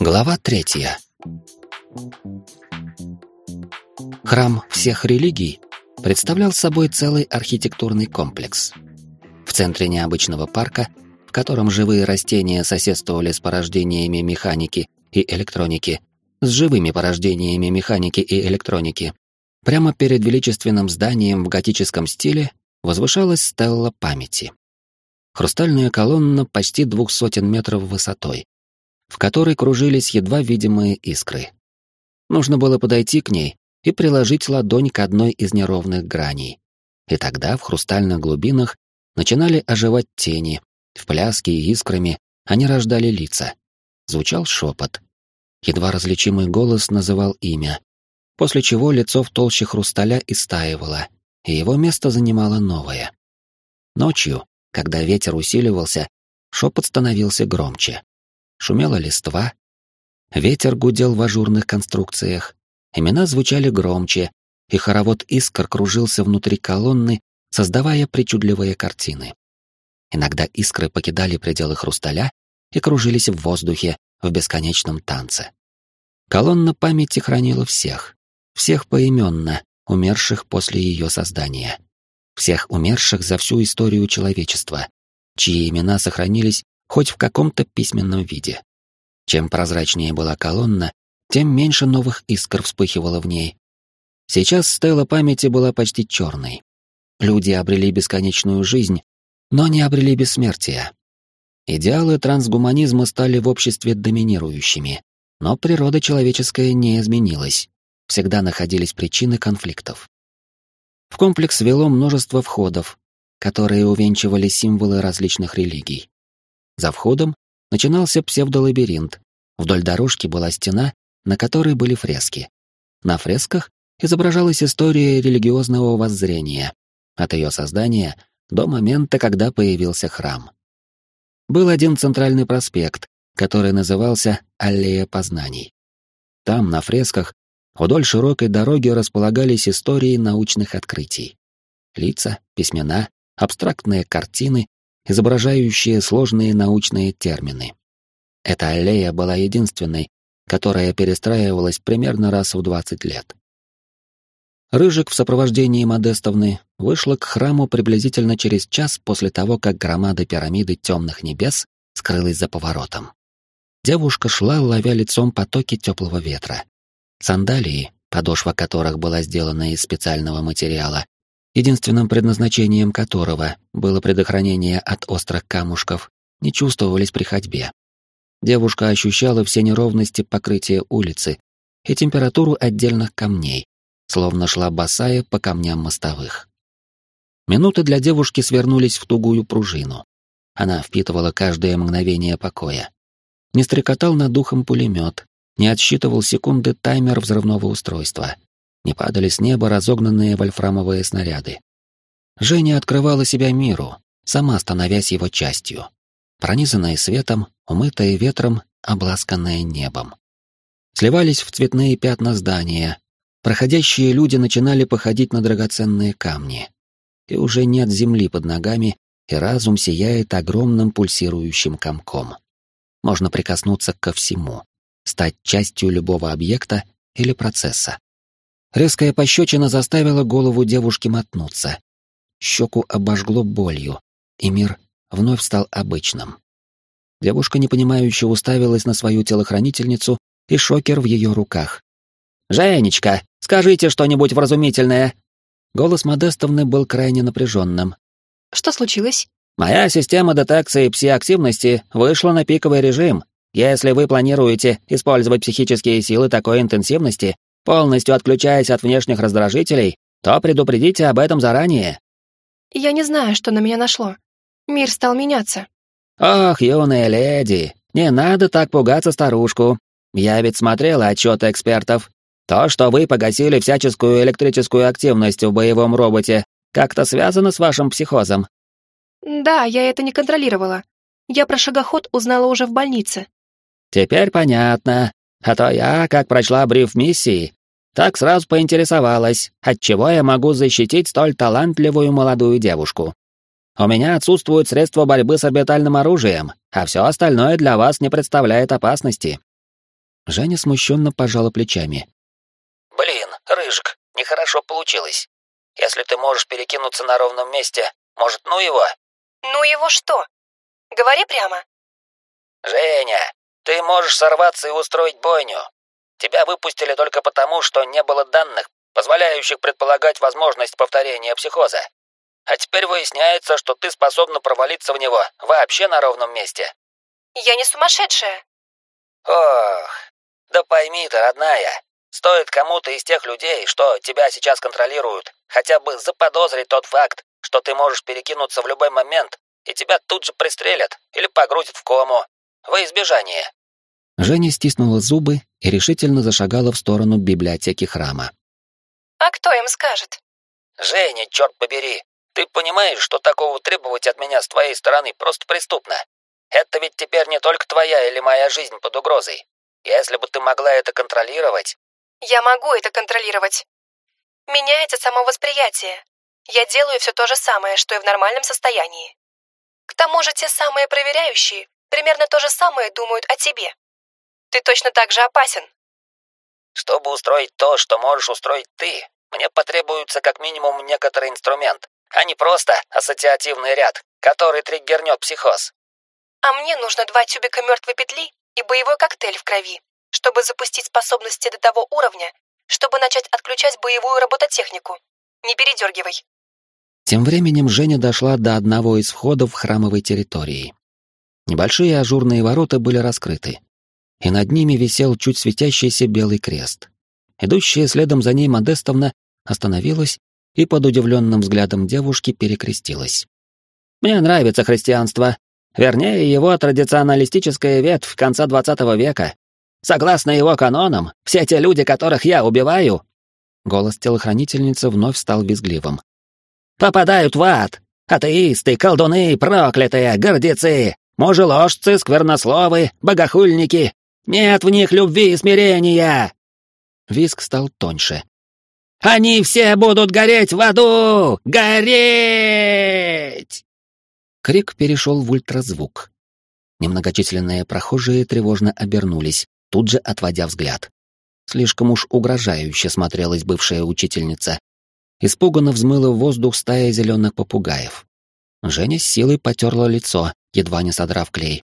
Глава третья. Храм всех религий представлял собой целый архитектурный комплекс. В центре необычного парка, в котором живые растения соседствовали с порождениями механики и электроники, с живыми порождениями механики и электроники, прямо перед величественным зданием в готическом стиле возвышалась стелла памяти. Хрустальная колонна почти двух сотен метров высотой, в которой кружились едва видимые искры. Нужно было подойти к ней и приложить ладонь к одной из неровных граней. И тогда в хрустальных глубинах начинали оживать тени, в пляске и искрами они рождали лица. Звучал шепот. Едва различимый голос называл имя, после чего лицо в толще хрусталя истаивало, и его место занимало новое. Ночью, когда ветер усиливался, шепот становился громче. Шумела листва, ветер гудел в ажурных конструкциях, имена звучали громче, и хоровод искр кружился внутри колонны, создавая причудливые картины. Иногда искры покидали пределы хрусталя и кружились в воздухе в бесконечном танце. Колонна памяти хранила всех, всех поименно, умерших после ее создания. Всех умерших за всю историю человечества, чьи имена сохранились хоть в каком-то письменном виде. Чем прозрачнее была колонна, тем меньше новых искр вспыхивало в ней. Сейчас стела памяти была почти черной. Люди обрели бесконечную жизнь, но не обрели бессмертия. Идеалы трансгуманизма стали в обществе доминирующими, но природа человеческая не изменилась. Всегда находились причины конфликтов. В комплекс вело множество входов, которые увенчивали символы различных религий. За входом начинался псевдолабиринт. Вдоль дорожки была стена, на которой были фрески. На фресках изображалась история религиозного воззрения, от ее создания до момента, когда появился храм. Был один центральный проспект, который назывался Аллея познаний. Там, на фресках, вдоль широкой дороги располагались истории научных открытий. Лица, письмена, абстрактные картины изображающие сложные научные термины. Эта аллея была единственной, которая перестраивалась примерно раз в 20 лет. Рыжик в сопровождении Модестовны вышла к храму приблизительно через час после того, как громада пирамиды темных небес скрылась за поворотом. Девушка шла, ловя лицом потоки теплого ветра. Сандалии, подошва которых была сделана из специального материала, единственным предназначением которого было предохранение от острых камушков, не чувствовались при ходьбе. Девушка ощущала все неровности покрытия улицы и температуру отдельных камней, словно шла босая по камням мостовых. Минуты для девушки свернулись в тугую пружину. Она впитывала каждое мгновение покоя. Не стрекотал над духом пулемет, не отсчитывал секунды таймер взрывного устройства — не падали с неба разогнанные вольфрамовые снаряды. Женя открывала себя миру, сама становясь его частью. Пронизанная светом, умытая ветром, обласканная небом. Сливались в цветные пятна здания. Проходящие люди начинали походить на драгоценные камни. И уже нет земли под ногами, и разум сияет огромным пульсирующим комком. Можно прикоснуться ко всему, стать частью любого объекта или процесса. Резкая пощечина заставила голову девушки мотнуться. Щеку обожгло болью, и мир вновь стал обычным. Девушка непонимающе уставилась на свою телохранительницу и шокер в ее руках. «Женечка, скажите что-нибудь вразумительное!» Голос Модестовны был крайне напряженным. «Что случилось?» «Моя система детекции псиактивности вышла на пиковый режим. Если вы планируете использовать психические силы такой интенсивности, полностью отключаясь от внешних раздражителей, то предупредите об этом заранее. Я не знаю, что на меня нашло. Мир стал меняться. Ох, юная леди, не надо так пугаться старушку. Я ведь смотрела отчеты экспертов. То, что вы погасили всяческую электрическую активность в боевом роботе, как-то связано с вашим психозом. Да, я это не контролировала. Я про шагоход узнала уже в больнице. Теперь понятно. А то я, как прочла бриф миссии, так сразу поинтересовалась, отчего я могу защитить столь талантливую молодую девушку. У меня отсутствуют средства борьбы с орбитальным оружием, а все остальное для вас не представляет опасности. Женя смущенно пожала плечами. «Блин, Рыжик, нехорошо получилось. Если ты можешь перекинуться на ровном месте, может, ну его?» «Ну его что? Говори прямо». «Женя, ты можешь сорваться и устроить бойню. Тебя выпустили только потому, что не было данных, позволяющих предполагать возможность повторения психоза. А теперь выясняется, что ты способна провалиться в него вообще на ровном месте. Я не сумасшедшая. Ох, да пойми ты, родная, стоит кому-то из тех людей, что тебя сейчас контролируют, хотя бы заподозрить тот факт, что ты можешь перекинуться в любой момент, и тебя тут же пристрелят или погрузят в кому, во избежание. Женя стиснула зубы и решительно зашагала в сторону библиотеки храма. «А кто им скажет?» «Женя, черт побери, ты понимаешь, что такого требовать от меня с твоей стороны просто преступно? Это ведь теперь не только твоя или моя жизнь под угрозой. Если бы ты могла это контролировать...» «Я могу это контролировать. Меняется само восприятие. Я делаю все то же самое, что и в нормальном состоянии. К тому же те самые проверяющие примерно то же самое думают о тебе. Ты точно так же опасен. Чтобы устроить то, что можешь устроить ты, мне потребуется как минимум некоторый инструмент, а не просто ассоциативный ряд, который триггернет психоз. А мне нужно два тюбика мертвой петли и боевой коктейль в крови, чтобы запустить способности до того уровня, чтобы начать отключать боевую робототехнику. Не передергивай. Тем временем Женя дошла до одного из входов храмовой территории. Небольшие ажурные ворота были раскрыты и над ними висел чуть светящийся белый крест. Идущая следом за ней Модестовна остановилась и под удивленным взглядом девушки перекрестилась. «Мне нравится христианство. Вернее, его традиционалистическая ветвь конца двадцатого века. Согласно его канонам, все те люди, которых я убиваю...» Голос телохранительницы вновь стал визгливым. «Попадают в ад! Атеисты, колдуны, проклятые, гордецы, мужеложцы, сквернословы, богохульники, нет в них любви и смирения!» Виск стал тоньше. «Они все будут гореть в аду! Гореть!» Крик перешел в ультразвук. Немногочисленные прохожие тревожно обернулись, тут же отводя взгляд. Слишком уж угрожающе смотрелась бывшая учительница. Испуганно взмыла в воздух стая зеленых попугаев. Женя с силой потерла лицо, едва не содрав клей.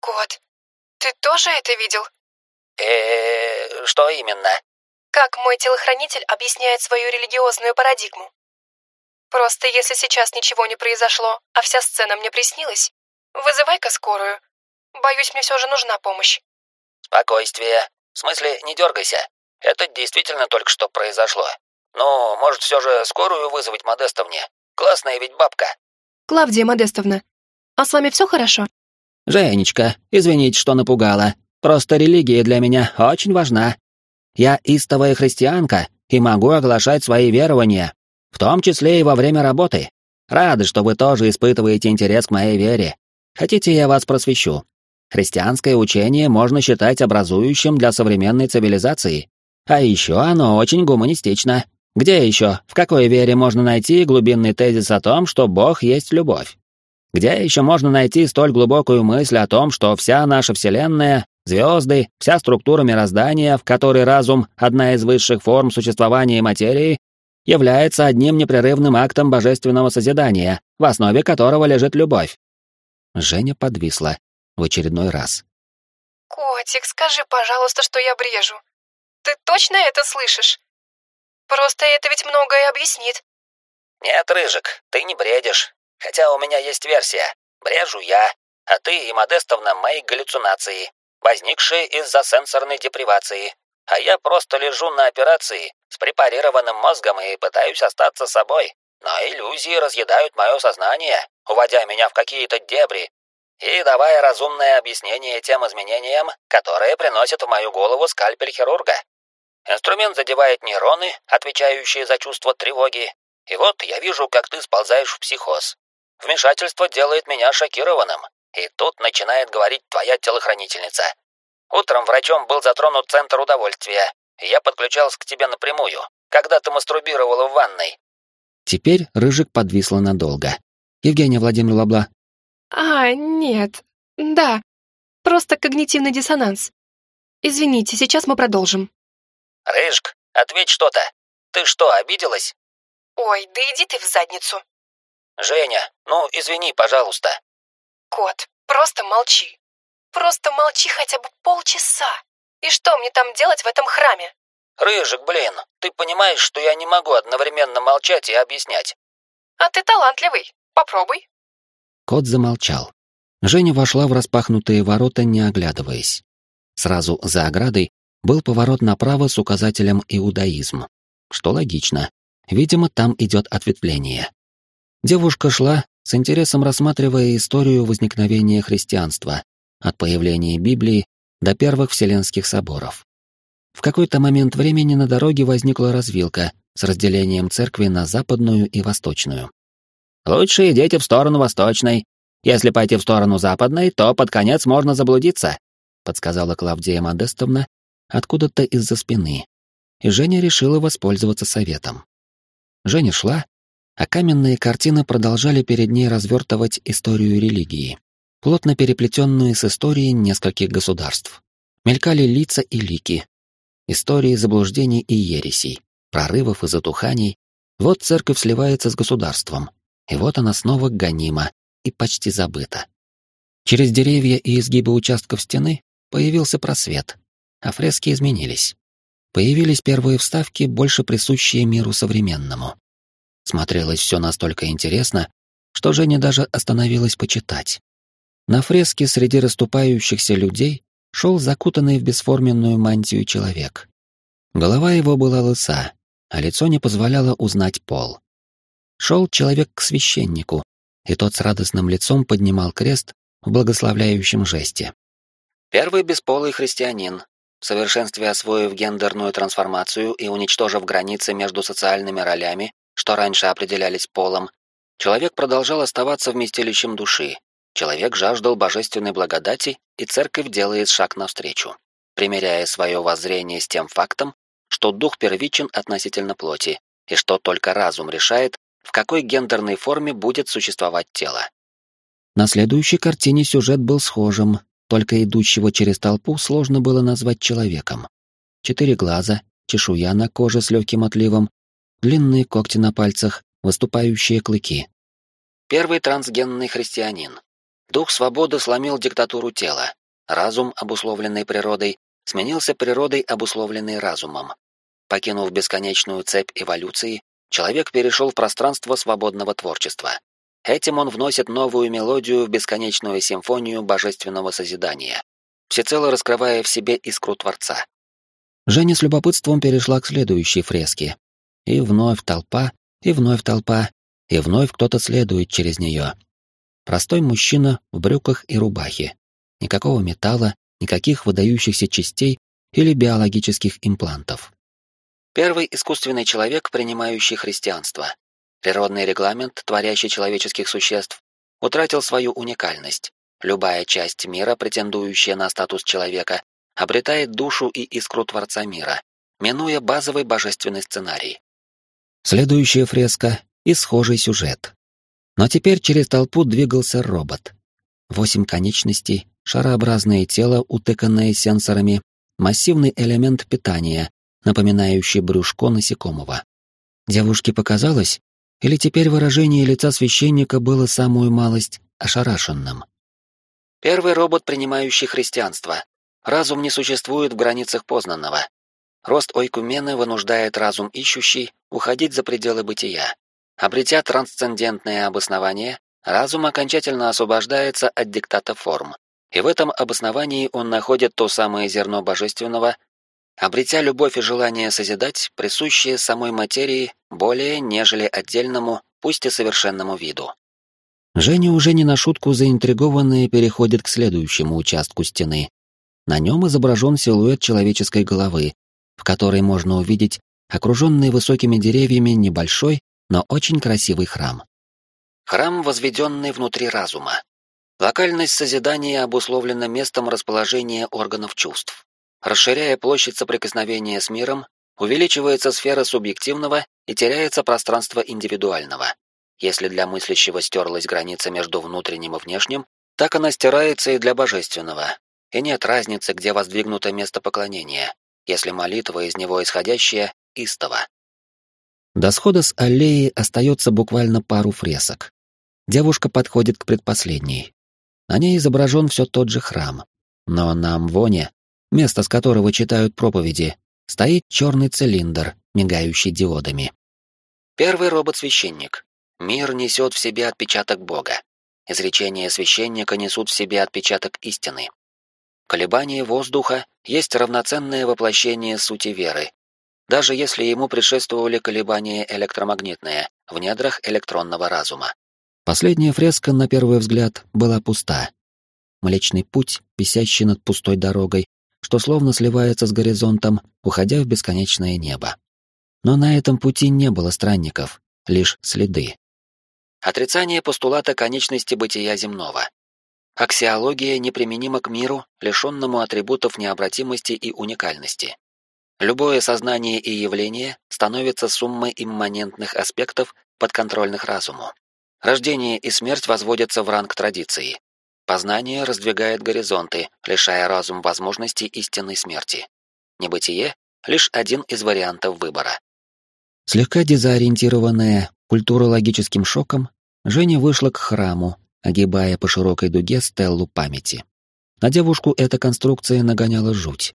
«Кот, ты тоже это видел? э что именно? Как мой телохранитель объясняет свою религиозную парадигму? Просто если сейчас ничего не произошло, а вся сцена мне приснилась, вызывай-ка скорую. Боюсь, мне все же нужна помощь. Спокойствие. В смысле, не дергайся. Это действительно только что произошло. Ну, может, все же скорую вызвать Модестовне? Классная ведь бабка. Клавдия Модестовна, а с вами все хорошо? «Женечка, извините, что напугала. Просто религия для меня очень важна. Я истовая христианка и могу оглашать свои верования, в том числе и во время работы. Рада, что вы тоже испытываете интерес к моей вере. Хотите, я вас просвещу? Христианское учение можно считать образующим для современной цивилизации. А еще оно очень гуманистично. Где еще, в какой вере можно найти глубинный тезис о том, что Бог есть любовь? Где еще можно найти столь глубокую мысль о том, что вся наша Вселенная, звезды, вся структура мироздания, в которой разум — одна из высших форм существования материи, является одним непрерывным актом божественного созидания, в основе которого лежит любовь? Женя подвисла в очередной раз. «Котик, скажи, пожалуйста, что я брежу. Ты точно это слышишь? Просто это ведь многое объяснит». «Нет, Рыжик, ты не бредишь. Хотя у меня есть версия. Брежу я, а ты и Модестовна мои галлюцинации, возникшие из-за сенсорной депривации. А я просто лежу на операции с препарированным мозгом и пытаюсь остаться собой. Но иллюзии разъедают мое сознание, уводя меня в какие-то дебри и давая разумное объяснение тем изменениям, которые приносят в мою голову скальпель хирурга. Инструмент задевает нейроны, отвечающие за чувство тревоги, и вот я вижу, как ты сползаешь в психоз. Вмешательство делает меня шокированным, и тут начинает говорить твоя телохранительница. Утром врачом был затронут центр удовольствия, я подключался к тебе напрямую, когда ты мастурбировала в ванной. Теперь Рыжик подвисла надолго. Евгения Владимир Лабла. А, нет. Да. Просто когнитивный диссонанс. Извините, сейчас мы продолжим. Рыжк, ответь что-то. Ты что, обиделась? Ой, да иди ты в задницу. Женя, ну извини, пожалуйста. Кот, просто молчи. Просто молчи хотя бы полчаса. И что мне там делать в этом храме? Рыжик, блин, ты понимаешь, что я не могу одновременно молчать и объяснять? А ты талантливый. Попробуй. Кот замолчал. Женя вошла в распахнутые ворота, не оглядываясь. Сразу за оградой был поворот направо с указателем «Иудаизм», что логично. Видимо, там идет ответвление. Девушка шла, с интересом рассматривая историю возникновения христианства, от появления Библии до первых Вселенских соборов. В какой-то момент времени на дороге возникла развилка с разделением церкви на западную и восточную. «Лучше идите в сторону восточной. Если пойти в сторону западной, то под конец можно заблудиться», подсказала Клавдия Модестовна откуда-то из-за спины. И Женя решила воспользоваться советом. Женя шла, а каменные картины продолжали перед ней развертывать историю религии, плотно переплетенную с историей нескольких государств. Мелькали лица и лики, истории заблуждений и ересей, прорывов и затуханий. Вот церковь сливается с государством, и вот она снова гонима и почти забыта. Через деревья и изгибы участков стены появился просвет, а фрески изменились. Появились первые вставки, больше присущие миру современному. Смотрелось все настолько интересно, что Женя даже остановилась почитать. На фреске среди расступающихся людей шел закутанный в бесформенную мантию человек. Голова его была лыса, а лицо не позволяло узнать пол. Шел человек к священнику, и тот с радостным лицом поднимал крест в благословляющем жесте. Первый бесполый христианин, в совершенстве освоив гендерную трансформацию и уничтожив границы между социальными ролями, что раньше определялись полом, человек продолжал оставаться вместилищем души. Человек жаждал божественной благодати, и церковь делает шаг навстречу, примеряя свое воззрение с тем фактом, что дух первичен относительно плоти, и что только разум решает, в какой гендерной форме будет существовать тело. На следующей картине сюжет был схожим, только идущего через толпу сложно было назвать человеком. Четыре глаза, чешуя на коже с легким отливом, длинные когти на пальцах, выступающие клыки. Первый трансгенный христианин. Дух свободы сломил диктатуру тела. Разум, обусловленный природой, сменился природой, обусловленной разумом. Покинув бесконечную цепь эволюции, человек перешел в пространство свободного творчества. Этим он вносит новую мелодию в бесконечную симфонию божественного созидания, всецело раскрывая в себе искру Творца. Женя с любопытством перешла к следующей фреске. И вновь толпа, и вновь толпа, и вновь кто-то следует через нее. Простой мужчина в брюках и рубахе. Никакого металла, никаких выдающихся частей или биологических имплантов. Первый искусственный человек, принимающий христианство. Природный регламент, творящий человеческих существ, утратил свою уникальность. Любая часть мира, претендующая на статус человека, обретает душу и искру Творца мира, минуя базовый божественный сценарий. Следующая фреска и схожий сюжет. Но теперь через толпу двигался робот. Восемь конечностей, шарообразное тело, утыканное сенсорами, массивный элемент питания, напоминающий брюшко насекомого. Девушке показалось, или теперь выражение лица священника было самую малость ошарашенным? Первый робот, принимающий христианство. Разум не существует в границах познанного. Рост ойкумены вынуждает разум ищущий уходить за пределы бытия. Обретя трансцендентное обоснование, разум окончательно освобождается от диктата форм. И в этом обосновании он находит то самое зерно божественного, обретя любовь и желание созидать, присущие самой материи более, нежели отдельному, пусть и совершенному виду. Женя уже не на шутку заинтригованная переходит к следующему участку стены. На нем изображен силуэт человеческой головы, в которой можно увидеть окруженный высокими деревьями небольшой, но очень красивый храм. Храм, возведенный внутри разума. Локальность созидания обусловлена местом расположения органов чувств. Расширяя площадь соприкосновения с миром, увеличивается сфера субъективного и теряется пространство индивидуального. Если для мыслящего стерлась граница между внутренним и внешним, так она стирается и для божественного. и нет разницы, где воздвигнуто место поклонения, если молитва из него исходящая — истово. До схода с аллеи остается буквально пару фресок. Девушка подходит к предпоследней. На ней изображен все тот же храм. Но на Амвоне, место с которого читают проповеди, стоит черный цилиндр, мигающий диодами. Первый робот-священник. Мир несет в себе отпечаток Бога. Изречения священника несут в себе отпечаток истины. Колебание воздуха есть равноценное воплощение сути веры, даже если ему предшествовали колебания электромагнитные в недрах электронного разума. Последняя фреска, на первый взгляд, была пуста. Млечный путь, висящий над пустой дорогой, что словно сливается с горизонтом, уходя в бесконечное небо. Но на этом пути не было странников, лишь следы. Отрицание постулата конечности бытия земного. Аксиология неприменима к миру, лишенному атрибутов необратимости и уникальности. Любое сознание и явление становится суммой имманентных аспектов, подконтрольных разуму. Рождение и смерть возводятся в ранг традиции. Познание раздвигает горизонты, лишая разум возможности истинной смерти. Небытие — лишь один из вариантов выбора. Слегка дезориентированная культурологическим шоком, Женя вышла к храму, огибая по широкой дуге стеллу памяти. На девушку эта конструкция нагоняла жуть.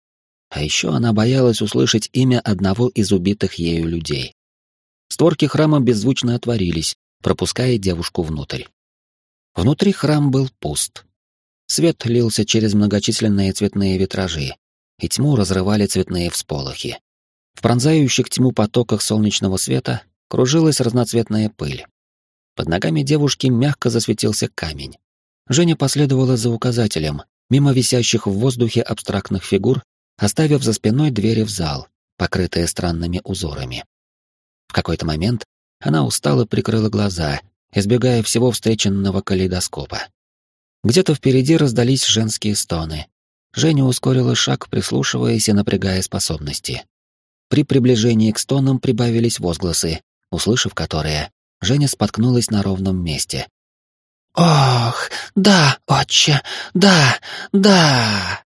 А еще она боялась услышать имя одного из убитых ею людей. Створки храма беззвучно отворились, пропуская девушку внутрь. Внутри храм был пуст. Свет лился через многочисленные цветные витражи, и тьму разрывали цветные всполохи. В пронзающих тьму потоках солнечного света кружилась разноцветная пыль. Под ногами девушки мягко засветился камень. Женя последовала за указателем, мимо висящих в воздухе абстрактных фигур, оставив за спиной двери в зал, покрытые странными узорами. В какой-то момент она устало прикрыла глаза, избегая всего встреченного калейдоскопа. Где-то впереди раздались женские стоны. Женя ускорила шаг, прислушиваясь и напрягая способности. При приближении к стонам прибавились возгласы, услышав которые, Женя споткнулась на ровном месте. «Ох, да, отче, да, да!»